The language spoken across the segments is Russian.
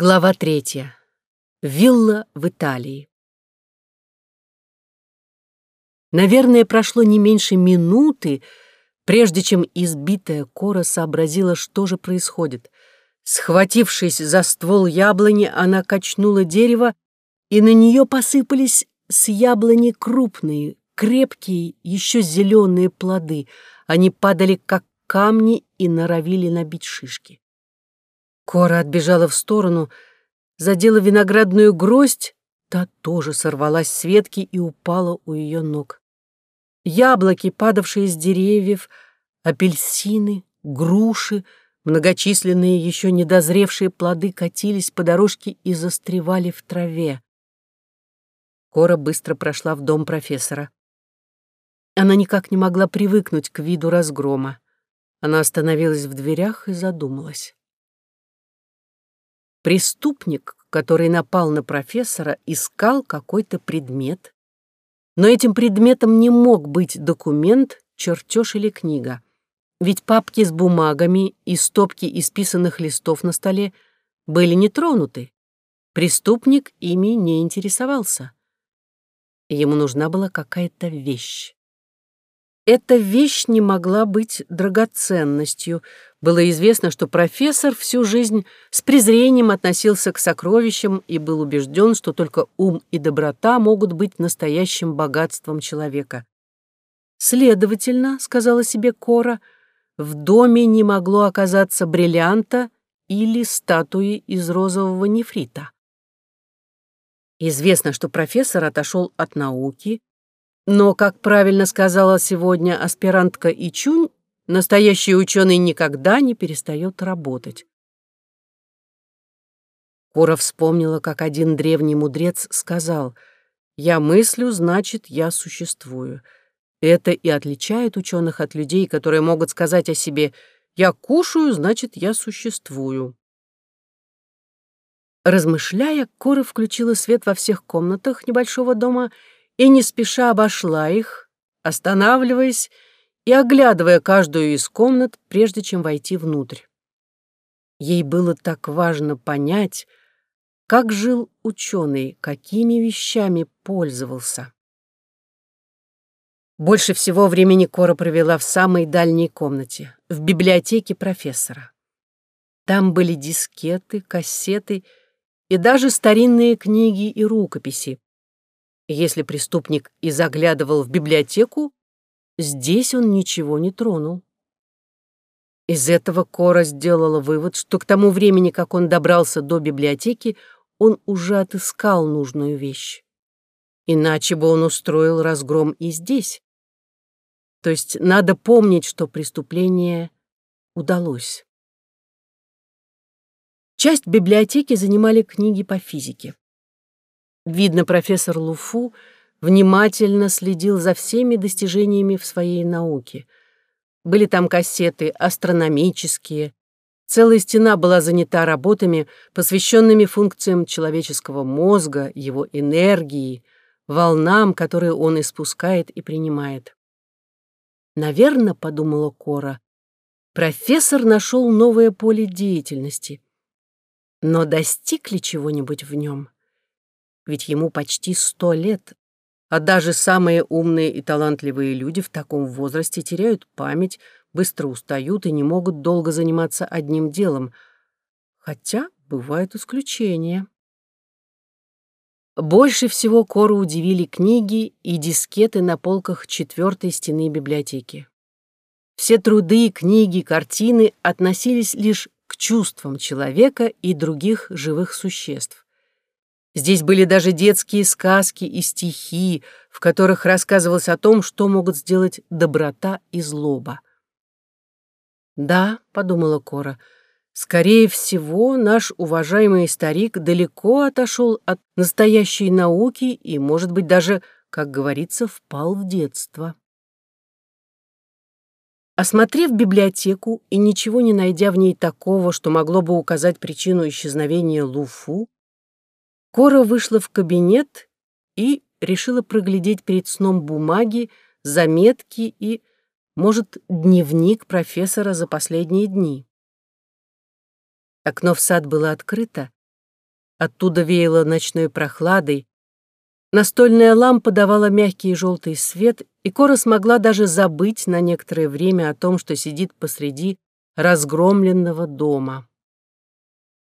Глава третья. Вилла в Италии. Наверное, прошло не меньше минуты, прежде чем избитая кора сообразила, что же происходит. Схватившись за ствол яблони, она качнула дерево, и на нее посыпались с яблони крупные, крепкие, еще зеленые плоды. Они падали, как камни, и норовили набить шишки. Кора отбежала в сторону, задела виноградную гроздь, та тоже сорвалась с ветки и упала у ее ног. Яблоки, падавшие с деревьев, апельсины, груши, многочисленные еще недозревшие плоды катились по дорожке и застревали в траве. Кора быстро прошла в дом профессора. Она никак не могла привыкнуть к виду разгрома. Она остановилась в дверях и задумалась. Преступник, который напал на профессора, искал какой-то предмет, но этим предметом не мог быть документ, чертеж или книга. Ведь папки с бумагами и стопки исписанных листов на столе были не тронуты. Преступник ими не интересовался. Ему нужна была какая-то вещь. Эта вещь не могла быть драгоценностью. Было известно, что профессор всю жизнь с презрением относился к сокровищам и был убежден, что только ум и доброта могут быть настоящим богатством человека. «Следовательно, — сказала себе Кора, — в доме не могло оказаться бриллианта или статуи из розового нефрита. Известно, что профессор отошел от науки, но, как правильно сказала сегодня аспирантка Ичунь, настоящий ученый никогда не перестает работать. Кора вспомнила, как один древний мудрец сказал «Я мыслю, значит, я существую». Это и отличает ученых от людей, которые могут сказать о себе «Я кушаю, значит, я существую». Размышляя, Кора включила свет во всех комнатах небольшого дома и не спеша обошла их, останавливаясь и оглядывая каждую из комнат, прежде чем войти внутрь. Ей было так важно понять, как жил ученый, какими вещами пользовался. Больше всего времени Кора провела в самой дальней комнате, в библиотеке профессора. Там были дискеты, кассеты и даже старинные книги и рукописи, если преступник и заглядывал в библиотеку, здесь он ничего не тронул. Из этого Кора сделала вывод, что к тому времени, как он добрался до библиотеки, он уже отыскал нужную вещь. Иначе бы он устроил разгром и здесь. То есть надо помнить, что преступление удалось. Часть библиотеки занимали книги по физике. Видно, профессор Луфу внимательно следил за всеми достижениями в своей науке. Были там кассеты астрономические, целая стена была занята работами, посвященными функциям человеческого мозга, его энергии, волнам, которые он испускает и принимает. «Наверное, — подумала Кора, — профессор нашел новое поле деятельности. Но достиг ли чего-нибудь в нем?» Ведь ему почти сто лет, а даже самые умные и талантливые люди в таком возрасте теряют память, быстро устают и не могут долго заниматься одним делом. Хотя бывают исключения. Больше всего Кору удивили книги и дискеты на полках четвертой стены библиотеки. Все труды, книги, картины относились лишь к чувствам человека и других живых существ. Здесь были даже детские сказки и стихи, в которых рассказывалось о том, что могут сделать доброта и злоба. «Да», — подумала Кора, — «скорее всего, наш уважаемый старик далеко отошел от настоящей науки и, может быть, даже, как говорится, впал в детство». Осмотрев библиотеку и ничего не найдя в ней такого, что могло бы указать причину исчезновения Луфу, Кора вышла в кабинет и решила проглядеть перед сном бумаги, заметки и, может, дневник профессора за последние дни. Окно в сад было открыто, Оттуда веяло ночной прохладой. Настольная лампа давала мягкий желтый свет, и Кора смогла даже забыть на некоторое время о том, что сидит посреди разгромленного дома.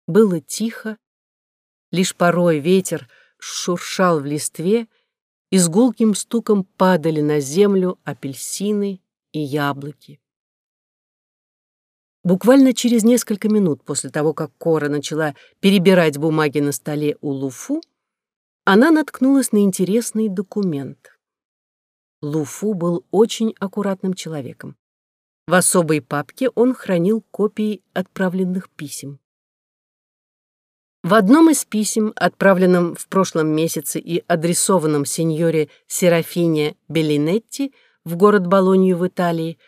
Было тихо, лишь порой ветер шуршал в листве, и с гулким стуком падали на землю апельсины и яблоки. Буквально через несколько минут после того, как Кора начала перебирать бумаги на столе у Луфу, она наткнулась на интересный документ. Луфу был очень аккуратным человеком. В особой папке он хранил копии отправленных писем. В одном из писем, отправленном в прошлом месяце и адресованном сеньоре Серафине Беллинетти в город Болонью в Италии,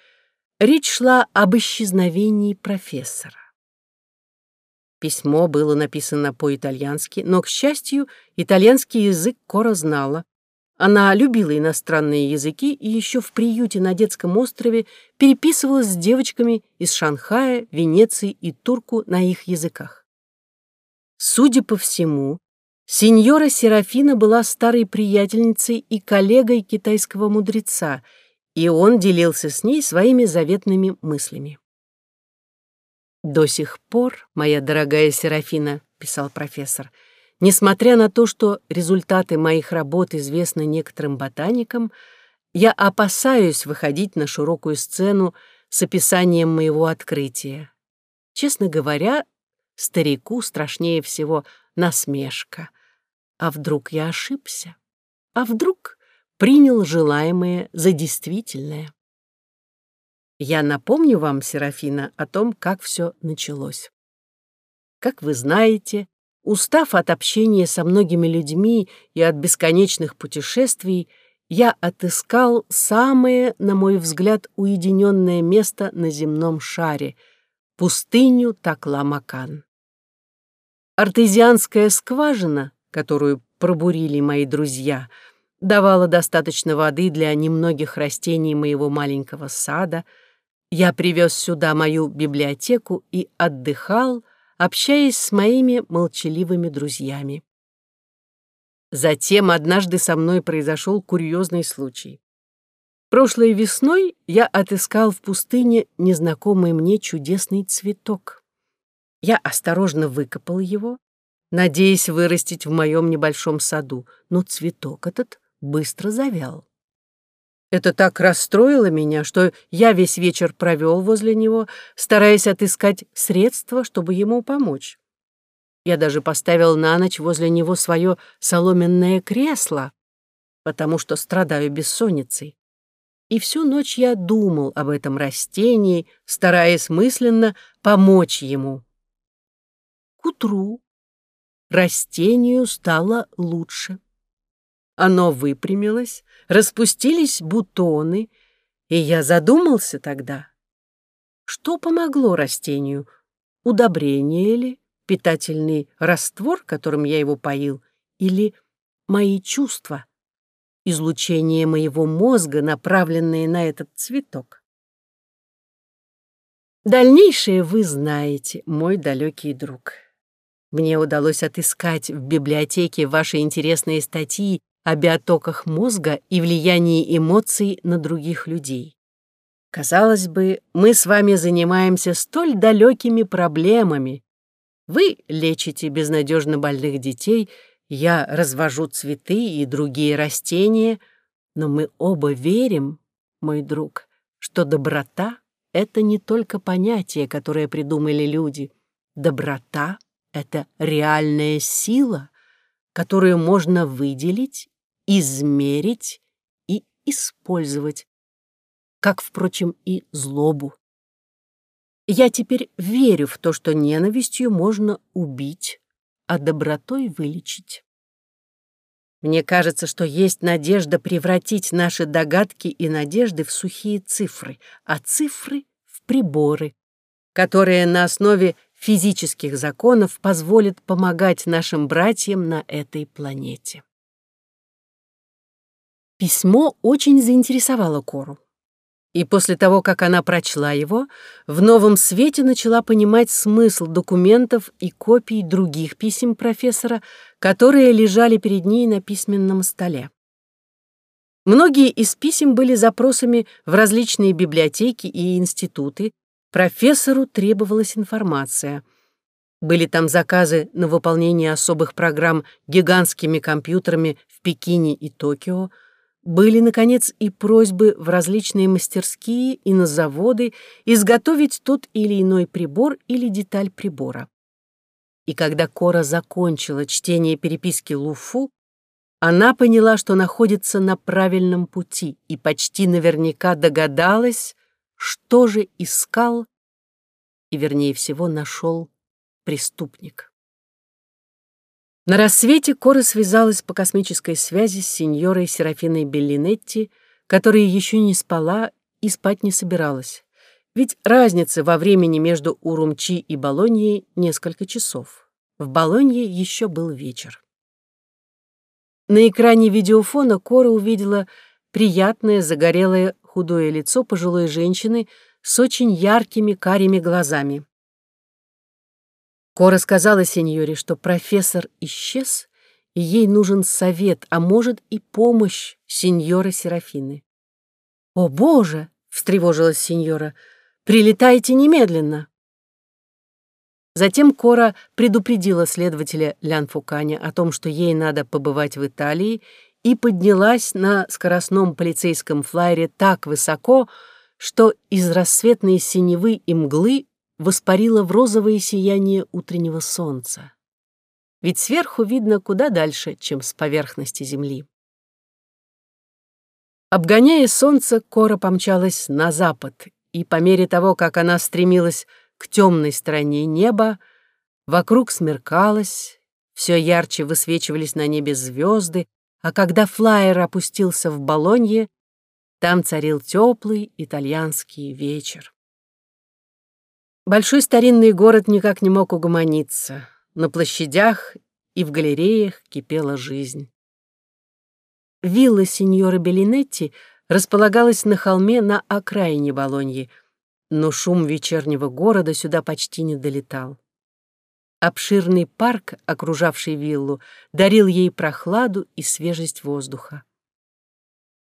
Речь шла об исчезновении профессора. Письмо было написано по-итальянски, но, к счастью, итальянский язык Кора знала. Она любила иностранные языки и еще в приюте на детском острове переписывалась с девочками из Шанхая, Венеции и Турку на их языках. Судя по всему, сеньора Серафина была старой приятельницей и коллегой китайского мудреца — и он делился с ней своими заветными мыслями. «До сих пор, моя дорогая Серафина», — писал профессор, «несмотря на то, что результаты моих работ известны некоторым ботаникам, я опасаюсь выходить на широкую сцену с описанием моего открытия. Честно говоря, старику страшнее всего насмешка. А вдруг я ошибся? А вдруг принял желаемое за действительное. Я напомню вам, Серафина, о том, как все началось. Как вы знаете, устав от общения со многими людьми и от бесконечных путешествий, я отыскал самое, на мой взгляд, уединенное место на земном шаре — пустыню Такламакан. Артезианская скважина, которую пробурили мои друзья — давала достаточно воды для немногих растений моего маленького сада, я привез сюда мою библиотеку и отдыхал, общаясь с моими молчаливыми друзьями. Затем однажды со мной произошел курьезный случай. Прошлой весной я отыскал в пустыне незнакомый мне чудесный цветок. Я осторожно выкопал его, надеясь вырастить в моем небольшом саду, но цветок этот быстро завял. Это так расстроило меня, что я весь вечер провел возле него, стараясь отыскать средства, чтобы ему помочь. Я даже поставил на ночь возле него свое соломенное кресло, потому что страдаю бессонницей. И всю ночь я думал об этом растении, стараясь мысленно помочь ему. Утру растению стало лучше. Оно выпрямилось, распустились бутоны, и я задумался тогда. Что помогло растению? Удобрение ли, питательный раствор, которым я его поил, или мои чувства, излучение моего мозга, направленные на этот цветок? Дальнейшее вы знаете, мой далекий друг. Мне удалось отыскать в библиотеке ваши интересные статьи о биотоках мозга и влиянии эмоций на других людей. Казалось бы, мы с вами занимаемся столь далекими проблемами. Вы лечите безнадежно больных детей, я развожу цветы и другие растения, но мы оба верим, мой друг, что доброта — это не только понятие, которое придумали люди. Доброта — это реальная сила, которую можно выделить измерить и использовать, как, впрочем, и злобу. Я теперь верю в то, что ненавистью можно убить, а добротой вылечить. Мне кажется, что есть надежда превратить наши догадки и надежды в сухие цифры, а цифры — в приборы, которые на основе физических законов позволят помогать нашим братьям на этой планете. Письмо очень заинтересовало Кору. И после того, как она прочла его, в новом свете начала понимать смысл документов и копий других писем профессора, которые лежали перед ней на письменном столе. Многие из писем были запросами в различные библиотеки и институты. Профессору требовалась информация. Были там заказы на выполнение особых программ гигантскими компьютерами в Пекине и Токио, были, наконец, и просьбы в различные мастерские и на заводы изготовить тот или иной прибор или деталь прибора. И когда Кора закончила чтение переписки Луфу, она поняла, что находится на правильном пути и почти наверняка догадалась, что же искал и, вернее всего, нашел преступник. На рассвете Кора связалась по космической связи с сеньорой Серафиной Беллинетти, которая еще не спала и спать не собиралась. Ведь разница во времени между Урумчи и Болоньей несколько часов. В Болонье еще был вечер. На экране видеофона Кора увидела приятное, загорелое, худое лицо пожилой женщины с очень яркими карими глазами. Кора сказала сеньоре, что профессор исчез, и ей нужен совет, а может и помощь сеньора Серафины. «О, Боже!» — встревожилась сеньора. «Прилетайте немедленно!» Затем Кора предупредила следователя Лянфуканя о том, что ей надо побывать в Италии, и поднялась на скоростном полицейском флайере так высоко, что из рассветной синевы и мглы воспарила в розовое сияние утреннего солнца. Ведь сверху видно куда дальше, чем с поверхности земли. Обгоняя солнце, Кора помчалась на запад, и по мере того, как она стремилась к темной стороне неба, вокруг смеркалось, все ярче высвечивались на небе звезды, а когда флайер опустился в Болонье, там царил теплый итальянский вечер. Большой старинный город никак не мог угомониться. На площадях и в галереях кипела жизнь. Вилла сеньора Белинетти располагалась на холме на окраине Болоньи, но шум вечернего города сюда почти не долетал. Обширный парк, окружавший виллу, дарил ей прохладу и свежесть воздуха.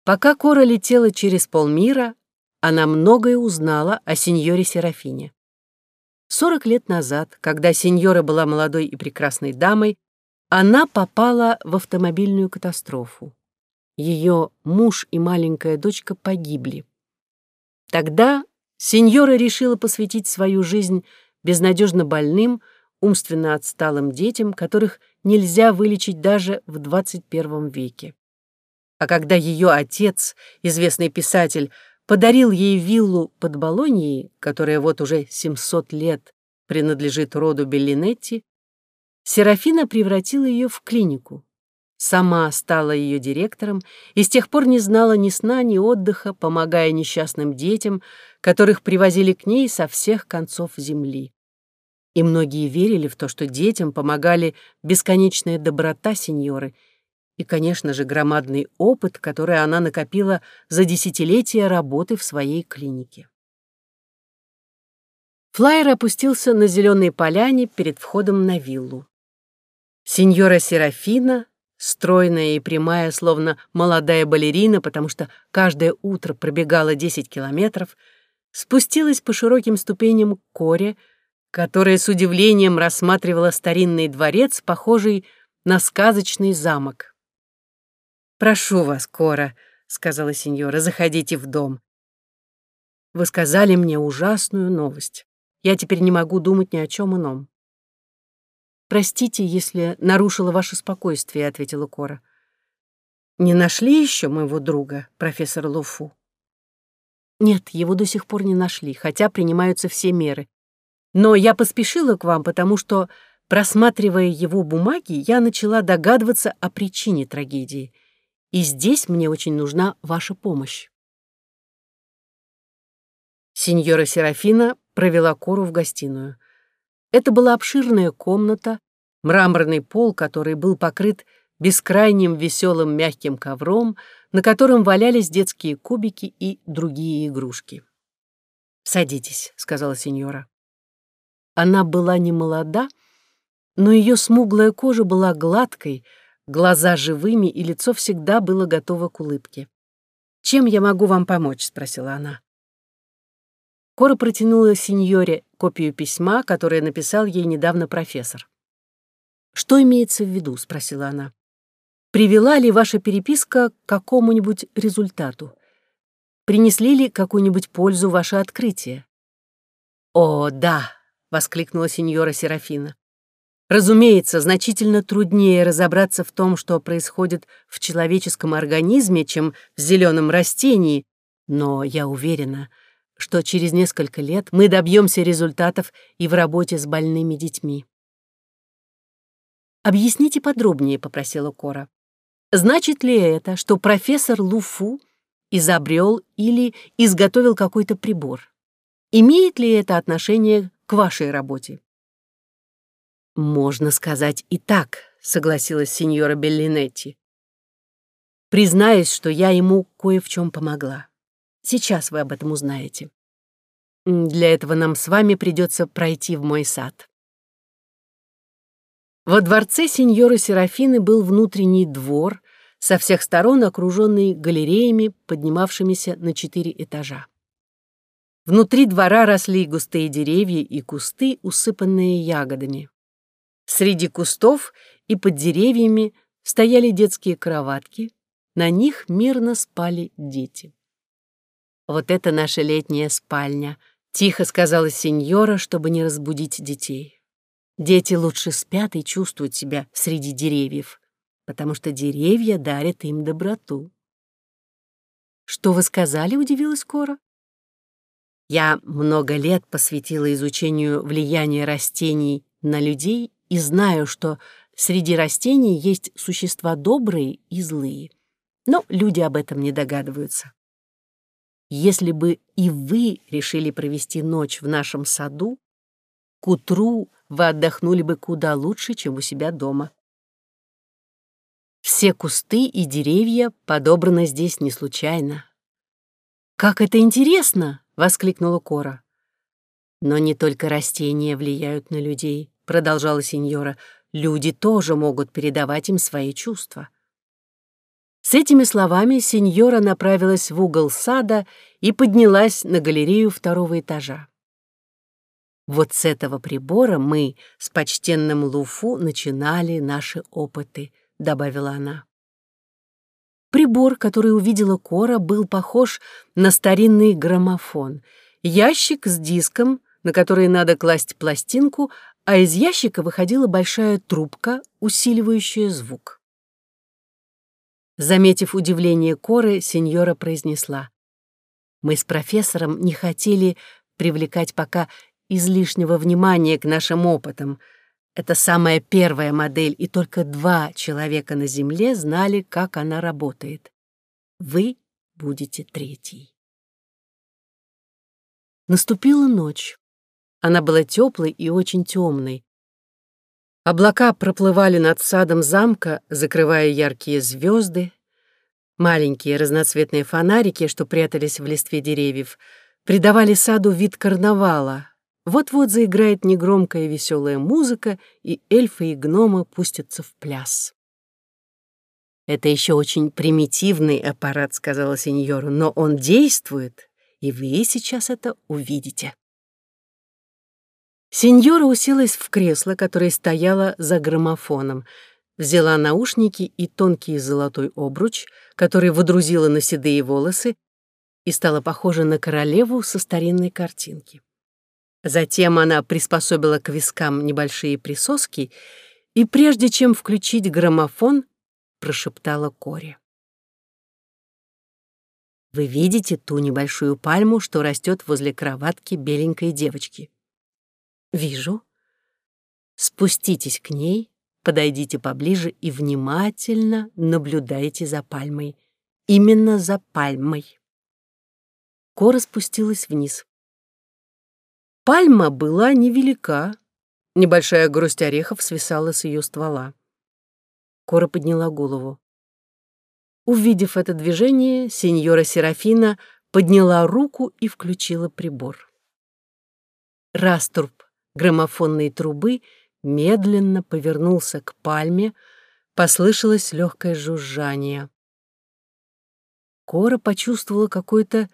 Пока Кора летела через полмира, она многое узнала о сеньоре Серафине. Сорок лет назад, когда сеньора была молодой и прекрасной дамой, она попала в автомобильную катастрофу. Ее муж и маленькая дочка погибли. Тогда сеньора решила посвятить свою жизнь безнадежно больным, умственно отсталым детям, которых нельзя вылечить даже в 21 веке. А когда ее отец, известный писатель, подарил ей виллу под Болонией, которая вот уже 700 лет принадлежит роду Беллинетти, Серафина превратила ее в клинику. Сама стала ее директором и с тех пор не знала ни сна, ни отдыха, помогая несчастным детям, которых привозили к ней со всех концов земли. И многие верили в то, что детям помогали бесконечная доброта сеньоры — и, конечно же, громадный опыт, который она накопила за десятилетия работы в своей клинике. Флайер опустился на зеленой поляне перед входом на виллу. Сеньора Серафина, стройная и прямая, словно молодая балерина, потому что каждое утро пробегала 10 километров, спустилась по широким ступеням к Коре, которая с удивлением рассматривала старинный дворец, похожий на сказочный замок. «Прошу вас, Кора», — сказала сеньора, — «заходите в дом». «Вы сказали мне ужасную новость. Я теперь не могу думать ни о чем ином». «Простите, если нарушила ваше спокойствие», — ответила Кора. «Не нашли еще моего друга, профессора Луфу?» «Нет, его до сих пор не нашли, хотя принимаются все меры. Но я поспешила к вам, потому что, просматривая его бумаги, я начала догадываться о причине трагедии — и здесь мне очень нужна ваша помощь. Сеньора Серафина провела Кору в гостиную. Это была обширная комната, мраморный пол, который был покрыт бескрайним веселым мягким ковром, на котором валялись детские кубики и другие игрушки. «Садитесь», — сказала сеньора. Она была не молода, но ее смуглая кожа была гладкой, глаза живыми, и лицо всегда было готово к улыбке. «Чем я могу вам помочь?» — спросила она. Кора протянула сеньоре копию письма, которое написал ей недавно профессор. «Что имеется в виду?» — спросила она. «Привела ли ваша переписка к какому-нибудь результату? Принесли ли какую-нибудь пользу ваше открытие?» «О, да!» — воскликнула сеньора Серафина. Разумеется, значительно труднее разобраться в том, что происходит в человеческом организме, чем в зеленом растении, но я уверена, что через несколько лет мы добьемся результатов и в работе с больными детьми. «Объясните подробнее», — попросила Кора. «Значит ли это, что профессор Луфу изобрел или изготовил какой-то прибор? Имеет ли это отношение вашей работе?» «Можно сказать и так», — согласилась сеньора Беллинетти. «Признаюсь, что я ему кое в чем помогла. Сейчас вы об этом узнаете. Для этого нам с вами придется пройти в мой сад». Во дворце сеньоры Серафины был внутренний двор, со всех сторон окруженный галереями, поднимавшимися на четыре этажа. Внутри двора росли густые деревья и кусты, усыпанные ягодами. Среди кустов и под деревьями стояли детские кроватки, на них мирно спали дети. «Вот это наша летняя спальня», — тихо сказала сеньора, чтобы не разбудить детей. Дети лучше спят и чувствуют себя среди деревьев, потому что деревья дарят им доброту. «Что вы сказали?» — удивилась Кора. «Я много лет посвятила изучению влияния растений на людей и знаю, что среди растений есть существа добрые и злые. Но люди об этом не догадываются. Если бы и вы решили провести ночь в нашем саду, к утру вы отдохнули бы куда лучше, чем у себя дома. Все кусты и деревья подобраны здесь не случайно. «Как это интересно!» — воскликнула Кора. «Но не только растения влияют на людей», — продолжала сеньора. «Люди тоже могут передавать им свои чувства». С этими словами сеньора направилась в угол сада и поднялась на галерею второго этажа. Вот с этого прибора мы с почтенным Луфу начинали наши опыты, добавила она. Прибор, который увидела Кора, был похож на старинный граммофон. Ящик с диском, на который надо класть пластинку, а из ящика выходила большая трубка, усиливающая звук. Заметив удивление Коры, сеньора произнесла. «Мы с профессором не хотели привлекать пока излишнего внимания к нашим опытам. Это самая первая модель, и только два человека на Земле знали, как она работает. Вы будете третий. Наступила ночь. Она была теплой и очень темной. Облака проплывали над садом замка, закрывая яркие звезды. Маленькие разноцветные фонарики, что прятались в листве деревьев, придавали саду вид карнавала, вот-вот заиграет негромкая веселая музыка, и эльфы и гномы пустятся в пляс. «Это еще очень примитивный аппарат», — сказала сеньора, «но он действует, и вы сейчас это увидите». Сеньора уселась в кресло, которое стояло за граммофоном, взяла наушники и тонкий золотой обруч, который водрузила на седые волосы, и стала похожа на королеву со старинной картинки. Затем она приспособила к вискам небольшие присоски и, прежде чем включить граммофон, прошептала Коре. «Вы видите ту небольшую пальму, что растет возле кроватки беленькой девочки?» «Вижу. Спуститесь к ней, подойдите поближе и внимательно наблюдайте за пальмой. Именно за пальмой». Кора спустилась вниз. Пальма была невелика, небольшая грусть орехов свисала с ее ствола. Кора подняла голову. Увидев это движение, сеньора Серафина подняла руку и включила прибор. Раструб граммофонной трубы медленно повернулся к пальме, послышалось легкое жужжание. Кора почувствовала какое-то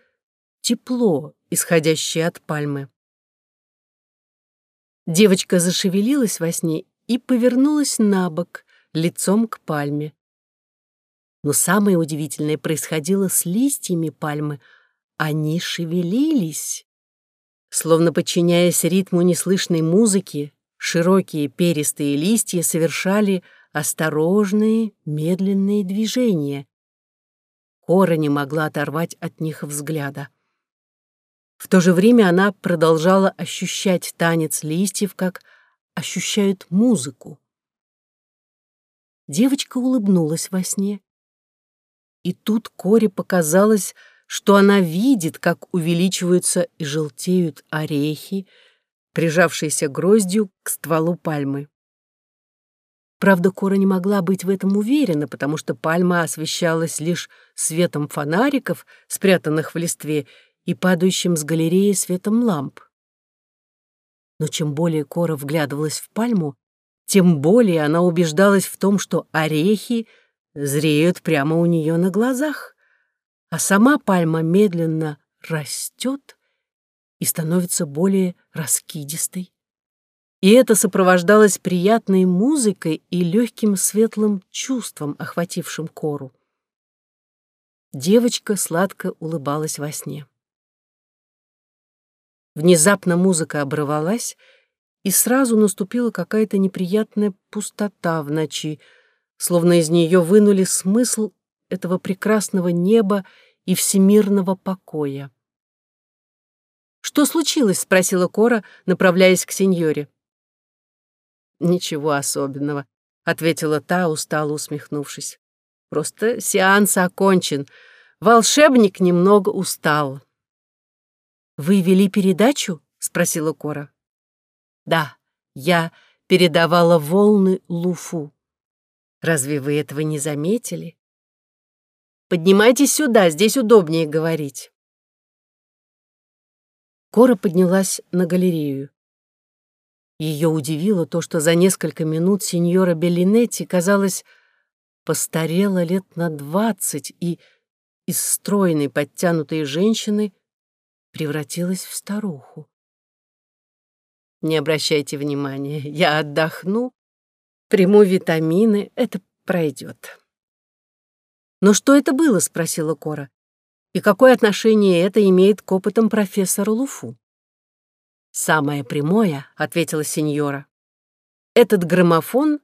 тепло, исходящее от пальмы. Девочка зашевелилась во сне и повернулась на бок, лицом к пальме. Но самое удивительное происходило с листьями пальмы. Они шевелились. Словно подчиняясь ритму неслышной музыки, широкие перистые листья совершали осторожные, медленные движения. Кора не могла оторвать от них взгляда. В то же время она продолжала ощущать танец листьев, как ощущают музыку. Девочка улыбнулась во сне. И тут Коре показалось, что она видит, как увеличиваются и желтеют орехи, прижавшиеся гроздью к стволу пальмы. Правда, Кора не могла быть в этом уверена, потому что пальма освещалась лишь светом фонариков, спрятанных в листве, и падающим с галереи светом ламп. Но чем более Кора вглядывалась в пальму, тем более она убеждалась в том, что орехи зреют прямо у нее на глазах, а сама пальма медленно растет и становится более раскидистой. И это сопровождалось приятной музыкой и легким светлым чувством, охватившим кору. Девочка сладко улыбалась во сне. Внезапно музыка оборвалась, и сразу наступила какая-то неприятная пустота в ночи, словно из нее вынули смысл этого прекрасного неба и всемирного покоя. «Что случилось?» — спросила Кора, направляясь к сеньоре. «Ничего особенного», — ответила та, устало усмехнувшись. «Просто сеанс окончен. Волшебник немного устал». «Вы вели передачу?» — спросила Кора. «Да, я передавала волны Луфу. Разве вы этого не заметили? Поднимайтесь сюда, здесь удобнее говорить. Кора поднялась на галерею. Ее удивило то, что за несколько минут сеньора Беллинетти, казалось, постарела лет на двадцать и из стройной подтянутой женщины превратилась в старуху. Не обращайте внимания, я отдохну Приму витамины, это пройдет. «Но что это было?» — спросила Кора. «И какое отношение это имеет к опытам профессора Луфу?» «Самое прямое», — ответила сеньора. «Этот граммофон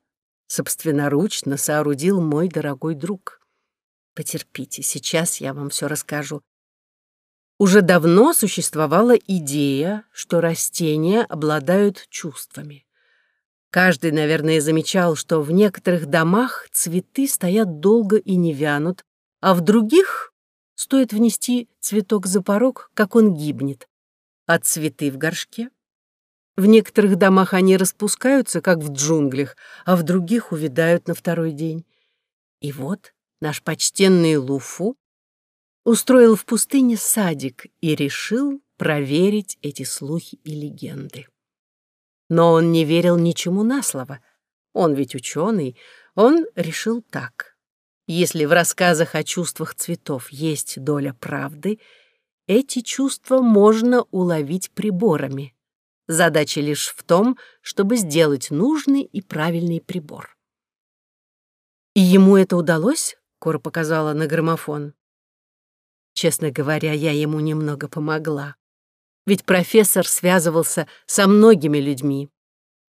собственноручно соорудил мой дорогой друг. Потерпите, сейчас я вам все расскажу. Уже давно существовала идея, что растения обладают чувствами. Каждый, наверное, замечал, что в некоторых домах цветы стоят долго и не вянут, а в других стоит внести цветок за порог, как он гибнет. А цветы в горшке? В некоторых домах они распускаются, как в джунглях, а в других увядают на второй день. И вот наш почтенный Луфу устроил в пустыне садик и решил проверить эти слухи и легенды. Но он не верил ничему на слово. Он ведь ученый. Он решил так. Если в рассказах о чувствах цветов есть доля правды, эти чувства можно уловить приборами. Задача лишь в том, чтобы сделать нужный и правильный прибор. «И ему это удалось?» — Кора показала на граммофон. Честно говоря, я ему немного помогла. Ведь профессор связывался со многими людьми.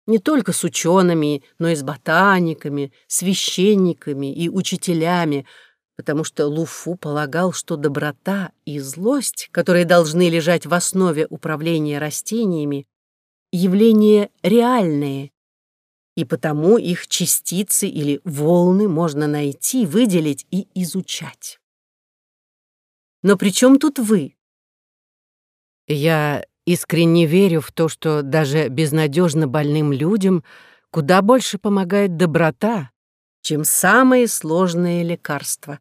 Не только с учеными, но и с ботаниками, священниками и учителями, потому что Луфу полагал, что доброта и злость, которые должны лежать в основе управления растениями, явления реальные, и потому их частицы или волны можно найти, выделить и изучать. Но при чем тут вы? Я искренне верю в то, что даже безнадежно больным людям куда больше помогает доброта, чем самые сложные лекарства.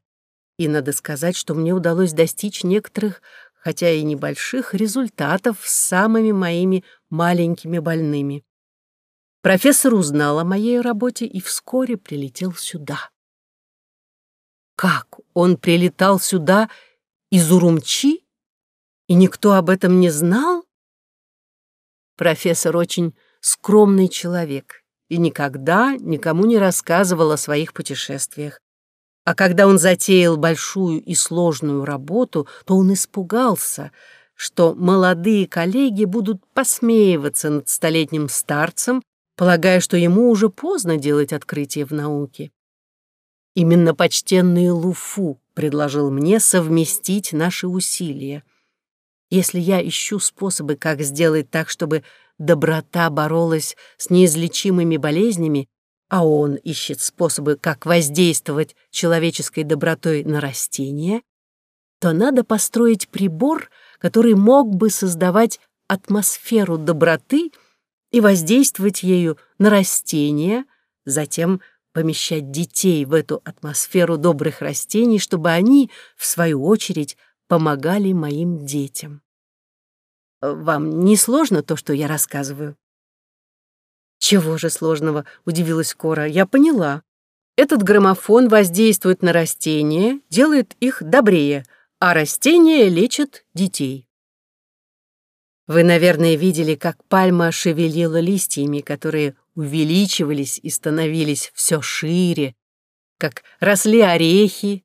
И надо сказать, что мне удалось достичь некоторых, хотя и небольших, результатов с самыми моими маленькими больными. Профессор узнал о моей работе и вскоре прилетел сюда. Как он прилетал сюда из Урумчи, и никто об этом не знал? Профессор очень скромный человек и никогда никому не рассказывал о своих путешествиях. А когда он затеял большую и сложную работу, то он испугался, что молодые коллеги будут посмеиваться над столетним старцем, полагая, что ему уже поздно делать открытие в науке. Именно почтенный Луфу предложил мне совместить наши усилия. Если я ищу способы, как сделать так, чтобы доброта боролась с неизлечимыми болезнями, а он ищет способы, как воздействовать человеческой добротой на растения, то надо построить прибор, который мог бы создавать атмосферу доброты и воздействовать ею на растения, затем помещать детей в эту атмосферу добрых растений, чтобы они, в свою очередь, помогали моим детям. Вам не сложно то, что я рассказываю? «Чего же сложного?» — удивилась Кора. «Я поняла. Этот граммофон воздействует на растения, делает их добрее, а растения лечат детей». Вы, наверное, видели, как пальма шевелила листьями, которые увеличивались и становились все шире, как росли орехи.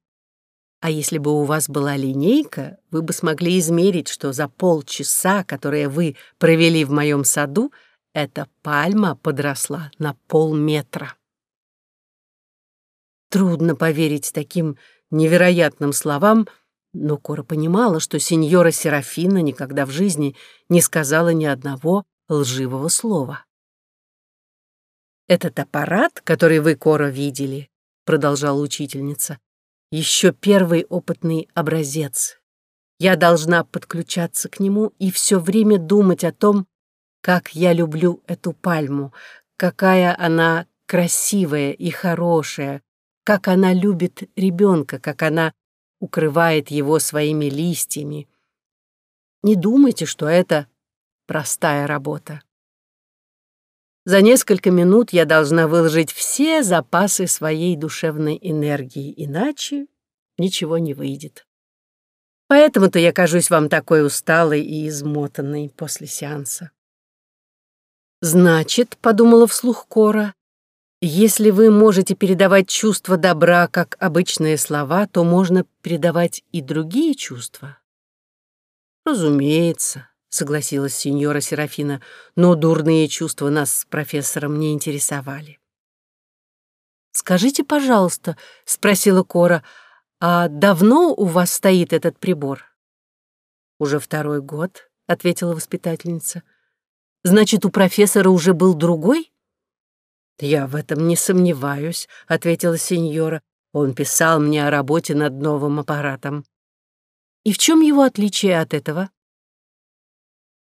А если бы у вас была линейка, вы бы смогли измерить, что за полчаса, которые вы провели в моем саду, — эта пальма подросла на полметра. Трудно поверить таким невероятным словам, но Кора понимала, что сеньора Серафина никогда в жизни не сказала ни одного лживого слова. «Этот аппарат, который вы, Кора, видели», — продолжала учительница, «еще первый опытный образец. Я должна подключаться к нему и все время думать о том, как я люблю эту пальму, какая она красивая и хорошая, как она любит ребенка, как она укрывает его своими листьями. Не думайте, что это простая работа. За несколько минут я должна выложить все запасы своей душевной энергии, иначе ничего не выйдет. Поэтому-то я кажусь вам такой усталой и измотанной после сеанса. «Значит, — подумала вслух Кора, — если вы можете передавать чувство добра как обычные слова, то можно передавать и другие чувства». «Разумеется», — согласилась сеньора Серафина, «но дурные чувства нас с профессором не интересовали». «Скажите, пожалуйста», — спросила Кора, «а давно у вас стоит этот прибор?» «Уже второй год», — ответила воспитательница. Значит, у профессора уже был другой? Я в этом не сомневаюсь, ответила сеньора. Он писал мне о работе над новым аппаратом. И в чем его отличие от этого?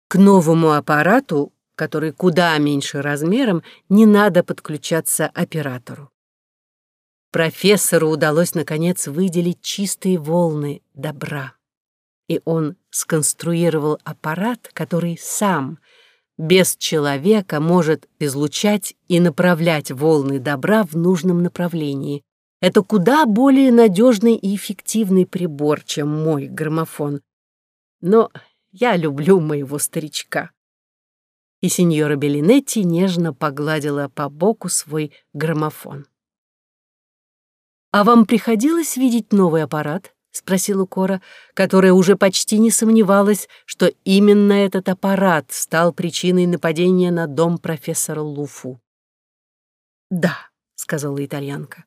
К новому аппарату, который куда меньше размером, не надо подключаться оператору. Профессору удалось, наконец, выделить чистые волны добра. И он сконструировал аппарат, который сам — без человека может излучать и направлять волны добра в нужном направлении. Это куда более надежный и эффективный прибор, чем мой граммофон. Но я люблю моего старичка. И сеньора Белинетти нежно погладила по боку свой граммофон. «А вам приходилось видеть новый аппарат?» — спросила Кора, которая уже почти не сомневалась, что именно этот аппарат стал причиной нападения на дом профессора Луфу. «Да», — сказала итальянка.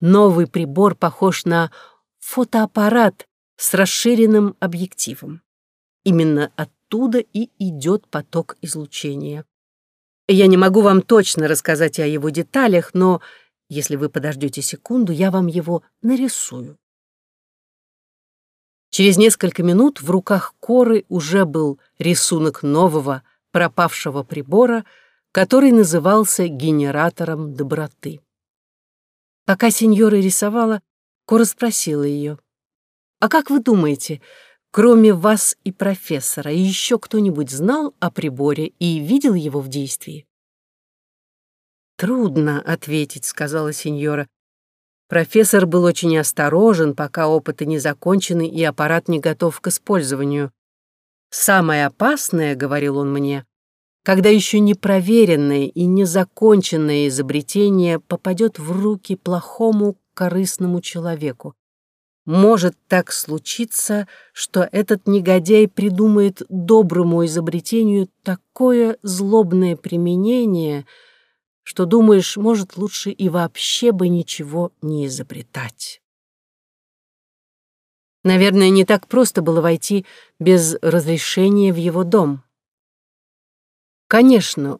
«Новый прибор похож на фотоаппарат с расширенным объективом. Именно оттуда и идет поток излучения. Я не могу вам точно рассказать о его деталях, но если вы подождете секунду, я вам его нарисую. Через несколько минут в руках Коры уже был рисунок нового пропавшего прибора, который назывался генератором доброты. Пока сеньора рисовала, Кора спросила ее. «А как вы думаете, кроме вас и профессора, еще кто-нибудь знал о приборе и видел его в действии?» «Трудно ответить», — сказала сеньора. Профессор был очень осторожен, пока опыты не закончены и аппарат не готов к использованию. «Самое опасное, — говорил он мне, — когда еще не проверенное и незаконченное изобретение попадет в руки плохому корыстному человеку. Может так случиться, что этот негодяй придумает доброму изобретению такое злобное применение — что думаешь, может, лучше и вообще бы ничего не изобретать. Наверное, не так просто было войти без разрешения в его дом. Конечно,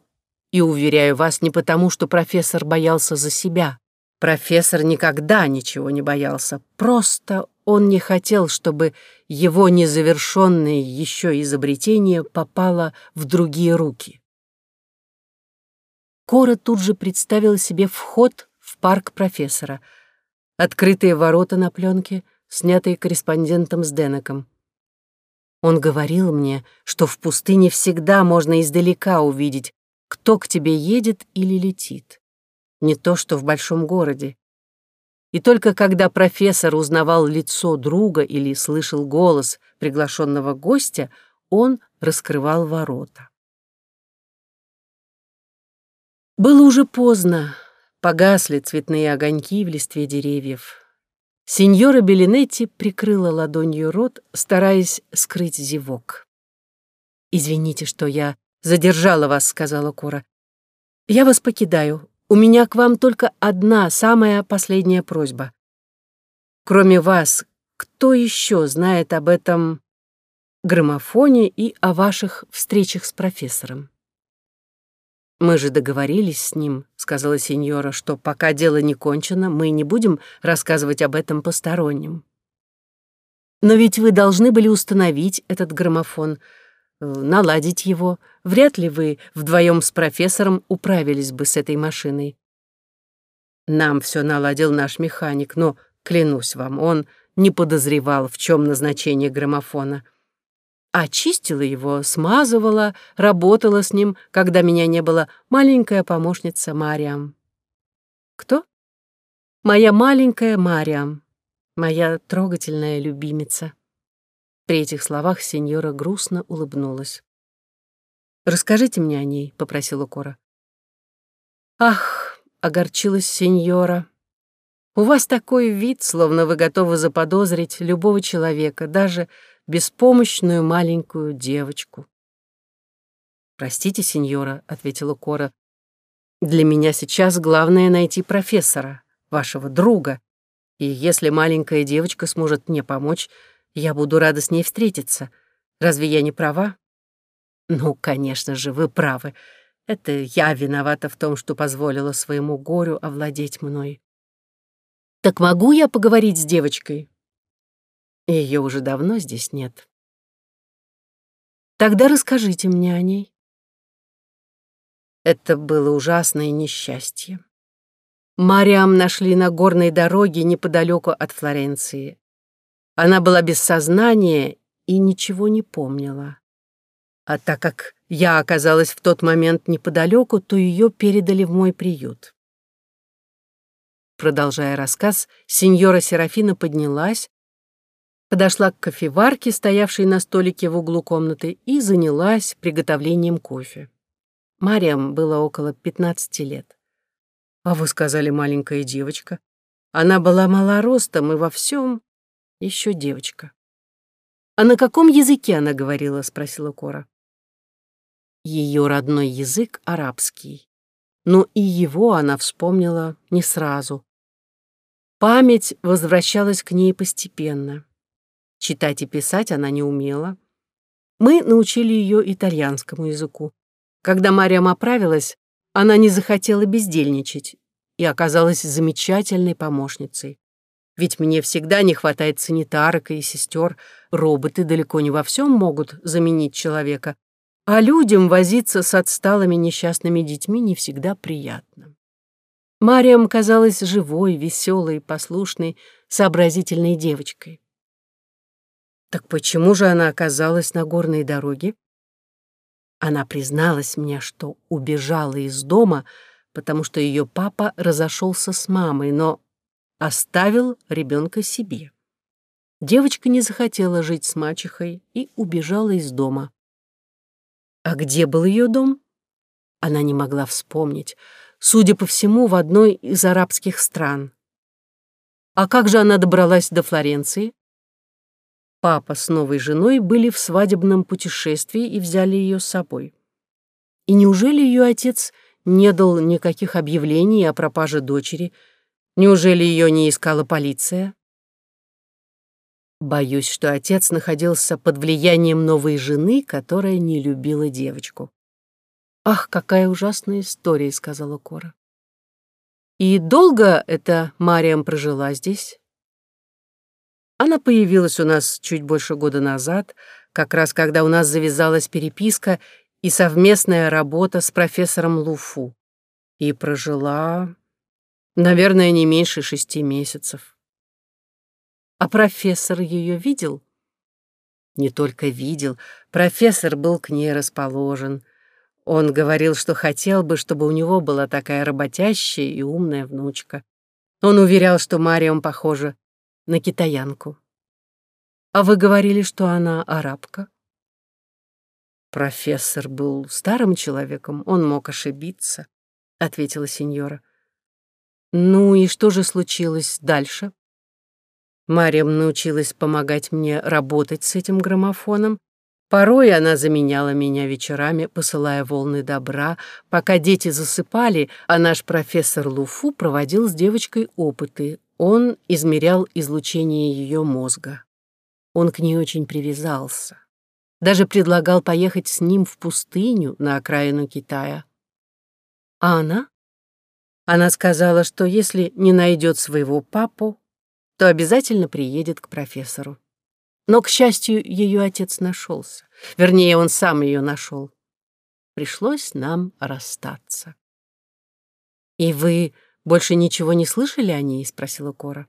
и уверяю вас, не потому, что профессор боялся за себя. Профессор никогда ничего не боялся. Просто он не хотел, чтобы его незавершенное еще изобретение попало в другие руки. Кора тут же представила себе вход в парк профессора. Открытые ворота на пленке, снятые корреспондентом с Денеком. Он говорил мне, что в пустыне всегда можно издалека увидеть, кто к тебе едет или летит. Не то, что в большом городе. И только когда профессор узнавал лицо друга или слышал голос приглашенного гостя, он раскрывал ворота. Было уже поздно, погасли цветные огоньки в листве деревьев. Сеньора Белинетти прикрыла ладонью рот, стараясь скрыть зевок. «Извините, что я задержала вас», — сказала Кора. «Я вас покидаю. У меня к вам только одна, самая последняя просьба. Кроме вас, кто еще знает об этом граммофоне и о ваших встречах с профессором?» «Мы же договорились с ним», — сказала сеньора, «что пока дело не кончено, мы не будем рассказывать об этом посторонним». «Но ведь вы должны были установить этот граммофон, наладить его. Вряд ли вы вдвоем с профессором управились бы с этой машиной». «Нам все наладил наш механик, но, клянусь вам, он не подозревал, в чем назначение граммофона» очистила его, смазывала, работала с ним, когда меня не было, маленькая помощница Мариам. Кто? Моя маленькая Мариам, моя трогательная любимица. При этих словах сеньора грустно улыбнулась. «Расскажите мне о ней», — попросила Кора. «Ах», — огорчилась сеньора, — «у вас такой вид, словно вы готовы заподозрить любого человека, даже беспомощную маленькую девочку. «Простите, сеньора», — ответила Кора, — «для меня сейчас главное найти профессора, вашего друга, и если маленькая девочка сможет мне помочь, я буду рада с ней встретиться. Разве я не права?» «Ну, конечно же, вы правы. Это я виновата в том, что позволила своему горю овладеть мной. Так могу я поговорить с девочкой?» Ее уже давно здесь нет. Тогда расскажите мне о ней. Это было ужасное несчастье. Мариам нашли на горной дороге неподалеку от Флоренции. Она была без сознания и ничего не помнила. А так как я оказалась в тот момент неподалеку, то ее передали в мой приют. Продолжая рассказ, сеньора Серафина поднялась, подошла к кофеварке, стоявшей на столике в углу комнаты, и занялась приготовлением кофе. Мариам было около 15 лет. «А вы сказали, маленькая девочка. Она была мала ростом и во всем еще девочка». «А на каком языке она говорила?» — спросила Кора. Ее родной язык — арабский. Но и его она вспомнила не сразу. Память возвращалась к ней постепенно. Читать и писать она не умела. Мы научили ее итальянскому языку. Когда Мариам оправилась, она не захотела бездельничать и оказалась замечательной помощницей. Ведь мне всегда не хватает санитарок и сестер, роботы далеко не во всем могут заменить человека, а людям возиться с отсталыми несчастными детьми не всегда приятно. Мариам казалась живой, веселой, послушной, сообразительной девочкой. Так почему же она оказалась на горной дороге? Она призналась мне, что убежала из дома, потому что ее папа разошелся с мамой, но оставил ребенка себе. Девочка не захотела жить с мачехой и убежала из дома. А где был ее дом? Она не могла вспомнить. Судя по всему, в одной из арабских стран. А как же она добралась до Флоренции? Папа с новой женой были в свадебном путешествии и взяли ее с собой. И неужели ее отец не дал никаких объявлений о пропаже дочери? Неужели ее не искала полиция? Боюсь, что отец находился под влиянием новой жены, которая не любила девочку. «Ах, какая ужасная история», — сказала Кора. «И долго эта Мариам прожила здесь?» Она появилась у нас чуть больше года назад, как раз когда у нас завязалась переписка и совместная работа с профессором Луфу. И прожила, наверное, не меньше шести месяцев. А профессор ее видел? Не только видел, профессор был к ней расположен. Он говорил, что хотел бы, чтобы у него была такая работящая и умная внучка. Он уверял, что Мариам похожа на китаянку. А вы говорили, что она арабка? Профессор был старым человеком, он мог ошибиться, ответила сеньора. Ну и что же случилось дальше? Мариам научилась помогать мне работать с этим граммофоном. Порой она заменяла меня вечерами, посылая волны добра. Пока дети засыпали, а наш профессор Луфу проводил с девочкой опыты. Он измерял излучение ее мозга. Он к ней очень привязался. Даже предлагал поехать с ним в пустыню на окраину Китая. А она? Она сказала, что если не найдет своего папу, то обязательно приедет к профессору. Но, к счастью, ее отец нашелся. Вернее, он сам ее нашел. Пришлось нам расстаться. «И вы больше ничего не слышали о ней?» — спросила Кора.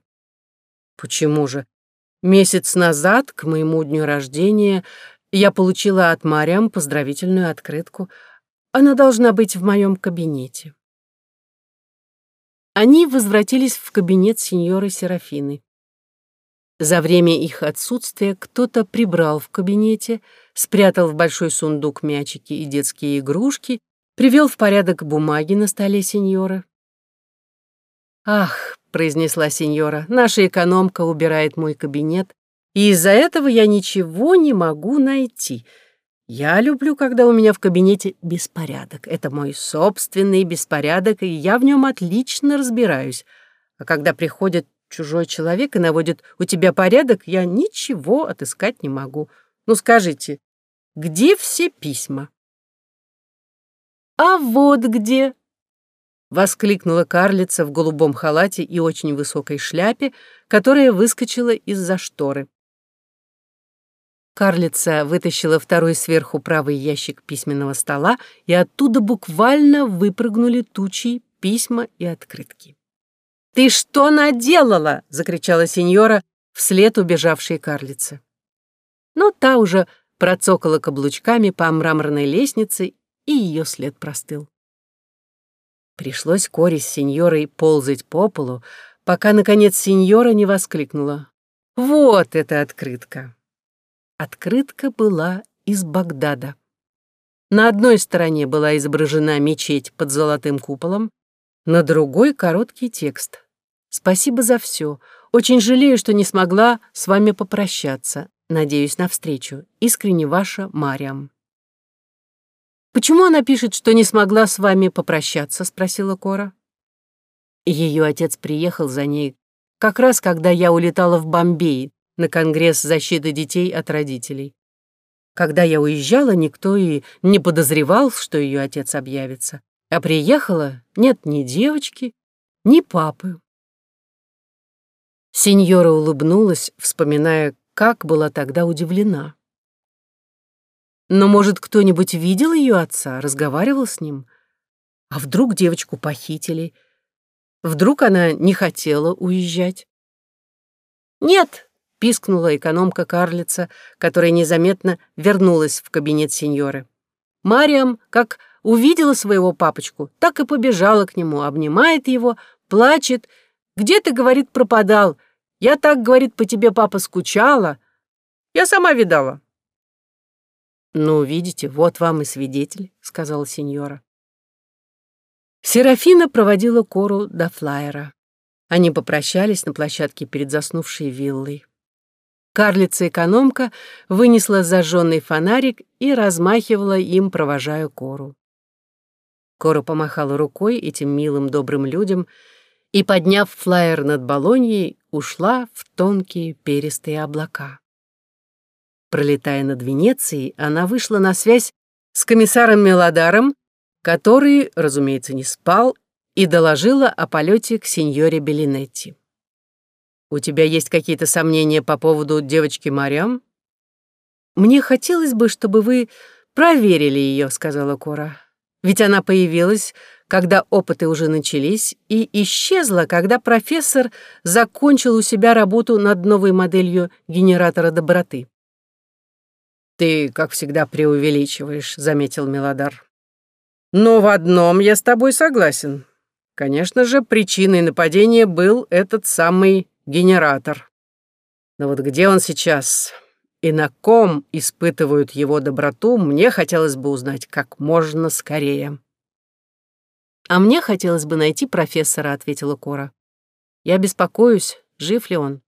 «Почему же? Месяц назад, к моему дню рождения, я получила от Мариам поздравительную открытку. Она должна быть в моем кабинете». Они возвратились в кабинет сеньоры Серафины. За время их отсутствия кто-то прибрал в кабинете, спрятал в большой сундук мячики и детские игрушки, привел в порядок бумаги на столе сеньора. «Ах», — произнесла сеньора, — «наша экономка убирает мой кабинет, и из-за этого я ничего не могу найти. Я люблю, когда у меня в кабинете беспорядок. Это мой собственный беспорядок, и я в нем отлично разбираюсь. А когда приходит чужой человек и наводит у тебя порядок, я ничего отыскать не могу. Ну скажите, где все письма? А вот где, воскликнула карлица в голубом халате и очень высокой шляпе, которая выскочила из-за шторы. Карлица вытащила второй сверху правый ящик письменного стола, и оттуда буквально выпрыгнули тучи, письма и открытки. «Ты что наделала?» — закричала сеньора вслед убежавшей карлице. Но та уже процокала каблучками по мраморной лестнице, и ее след простыл. Пришлось Коре с сеньорой ползать по полу, пока, наконец, сеньора не воскликнула. «Вот эта открытка!» Открытка была из Багдада. На одной стороне была изображена мечеть под золотым куполом, на другой — короткий текст. «Спасибо за все. Очень жалею, что не смогла с вами попрощаться. Надеюсь на встречу. Искренне ваша Мариам». «Почему она пишет, что не смогла с вами попрощаться?» — спросила Кора. Ее отец приехал за ней как раз когда я улетала в Бомбей на Конгресс защиты детей от родителей. Когда я уезжала, никто и не подозревал, что ее отец объявится. А приехала нет ни девочки, ни папы. Сеньора улыбнулась, вспоминая, как была тогда удивлена. Но, может, кто-нибудь видел ее отца, разговаривал с ним? А вдруг девочку похитили? Вдруг она не хотела уезжать? «Нет!» — пискнула экономка-карлица, которая незаметно вернулась в кабинет сеньоры. Мариам, как увидела своего папочку, так и побежала к нему, обнимает его, плачет. «Где ты, — говорит, — пропадал? Я так, — говорит, — по тебе, папа, скучала. Я сама видала». «Ну, видите, вот вам и свидетель», — сказала сеньора. Серафина проводила Кору до флайера. Они попрощались на площадке перед заснувшей виллой. Карлица-экономка вынесла зажженный фонарик и размахивала им, провожая Кору. Кора помахала рукой этим милым добрым людям и, подняв флаер над Болоньей, ушла в тонкие перистые облака. Пролетая над Венецией, она вышла на связь с комиссаром Мелодаром который, разумеется, не спал, и доложила о полете к сеньоре Белинетти. «У тебя есть какие-то сомнения по поводу девочки Мариам?» «Мне хотелось бы, чтобы вы проверили ее», — сказала Кора. «Ведь она появилась, когда опыты уже начались, и исчезла, когда профессор закончил у себя работу над новой моделью генератора доброты». «Ты, как всегда, преувеличиваешь», — заметил Мелодар. Но в одном я с тобой согласен. Конечно же, причиной нападения был этот самый генератор. Но вот где он сейчас и на ком испытывают его доброту, мне хотелось бы узнать как можно скорее. «А мне хотелось бы найти профессора», — ответила Кора. «Я беспокоюсь, жив ли он».